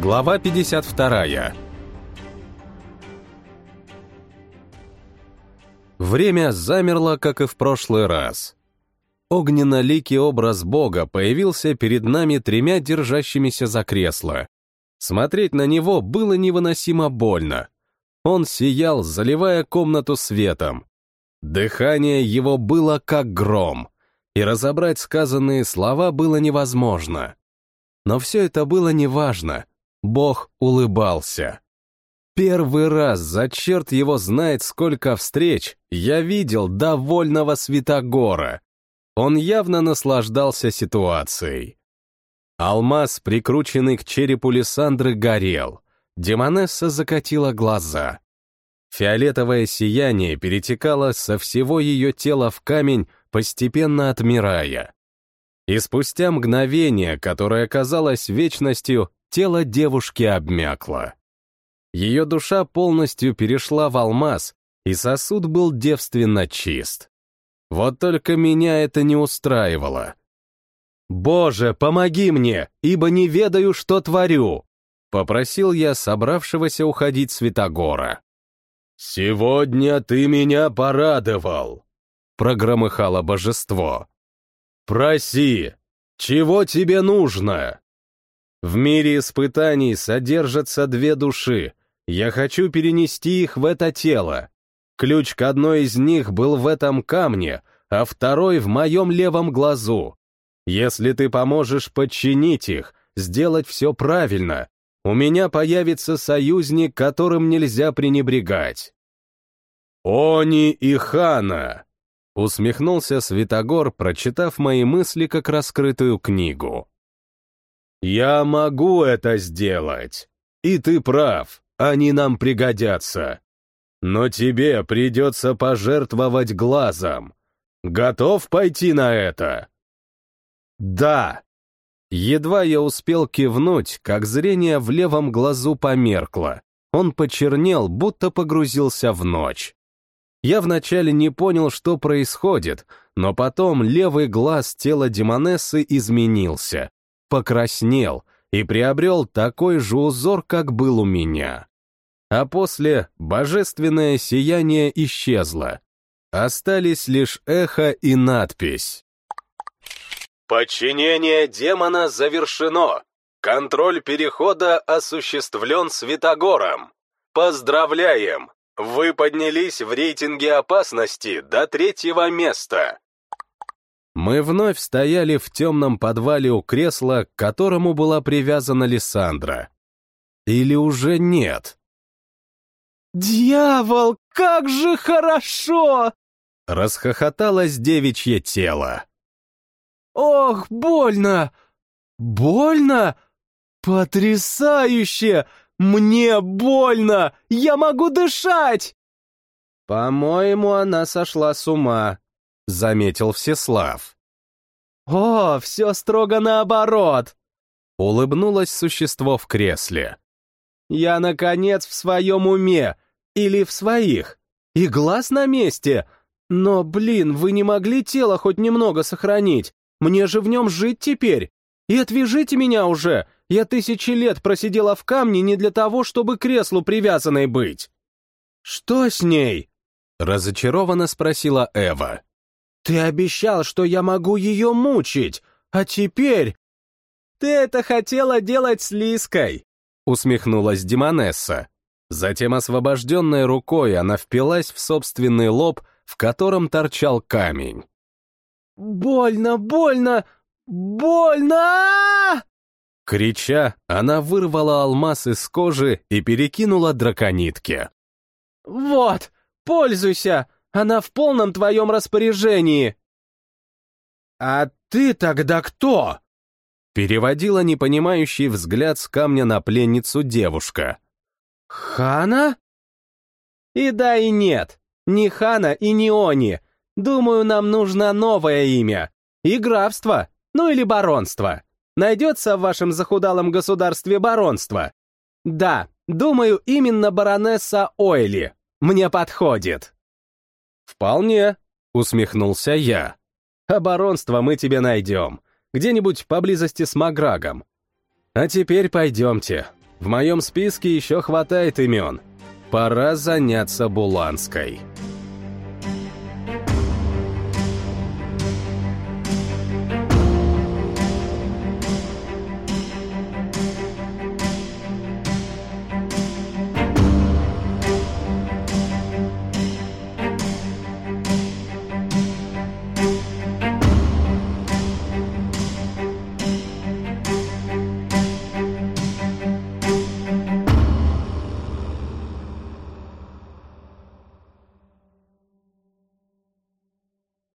Глава 52. Время замерло, как и в прошлый раз. Огненно-ликий образ Бога появился перед нами тремя держащимися за кресло. Смотреть на него было невыносимо больно. Он сиял, заливая комнату светом. Дыхание его было как гром, и разобрать сказанные слова было невозможно. Но все это было неважно. Бог улыбался. Первый раз за черт его знает сколько встреч я видел довольного Святогора. Он явно наслаждался ситуацией. Алмаз, прикрученный к черепу Лиссандры, горел. Демонесса закатила глаза. Фиолетовое сияние перетекало со всего ее тела в камень, постепенно отмирая. И спустя мгновение, которое казалось вечностью, тело девушки обмякло. Ее душа полностью перешла в алмаз, и сосуд был девственно чист. Вот только меня это не устраивало. «Боже, помоги мне, ибо не ведаю, что творю!» — попросил я собравшегося уходить Святогора. «Сегодня ты меня порадовал!» — прогромыхало божество. «Проси! Чего тебе нужно?» В мире испытаний содержатся две души. Я хочу перенести их в это тело. Ключ к одной из них был в этом камне, а второй в моем левом глазу. Если ты поможешь подчинить их, сделать все правильно, у меня появится союзник, которым нельзя пренебрегать. «Они и Хана!» — усмехнулся Святогор, прочитав мои мысли как раскрытую книгу. «Я могу это сделать. И ты прав, они нам пригодятся. Но тебе придется пожертвовать глазом. Готов пойти на это?» «Да!» Едва я успел кивнуть, как зрение в левом глазу померкло. Он почернел, будто погрузился в ночь. Я вначале не понял, что происходит, но потом левый глаз тела Демонессы изменился покраснел и приобрел такой же узор, как был у меня. А после божественное сияние исчезло. Остались лишь эхо и надпись. «Подчинение демона завершено. Контроль перехода осуществлен Святогором. Поздравляем! Вы поднялись в рейтинге опасности до третьего места. Мы вновь стояли в темном подвале у кресла, к которому была привязана Лиссандра. Или уже нет? «Дьявол, как же хорошо!» Расхохоталось девичье тело. «Ох, больно! Больно? Потрясающе! Мне больно! Я могу дышать!» «По-моему, она сошла с ума», — заметил Всеслав. «О, все строго наоборот!» — улыбнулось существо в кресле. «Я, наконец, в своем уме! Или в своих! И глаз на месте! Но, блин, вы не могли тело хоть немного сохранить! Мне же в нем жить теперь! И отвяжите меня уже! Я тысячи лет просидела в камне не для того, чтобы к креслу привязанной быть!» «Что с ней?» — разочарованно спросила Эва. «Ты обещал, что я могу ее мучить, а теперь...» «Ты это хотела делать с Лиской!» — усмехнулась Демонесса. Затем освобожденной рукой она впилась в собственный лоб, в котором торчал камень. «Больно, больно, больно!» Крича, она вырвала алмаз из кожи и перекинула драконитке. «Вот, пользуйся! Она в полном твоем распоряжении!» «А ты тогда кто?» Переводила непонимающий взгляд с камня на пленницу девушка. «Хана?» «И да, и нет. Ни Хана и ни Они. Думаю, нам нужно новое имя. И графство, ну или баронство. Найдется в вашем захудалом государстве баронство? Да, думаю, именно баронесса Ойли. Мне подходит». «Вполне», — усмехнулся я. «Оборонство мы тебе найдем. Где-нибудь поблизости с Маграгом. А теперь пойдемте. В моем списке еще хватает имен. Пора заняться Буланской.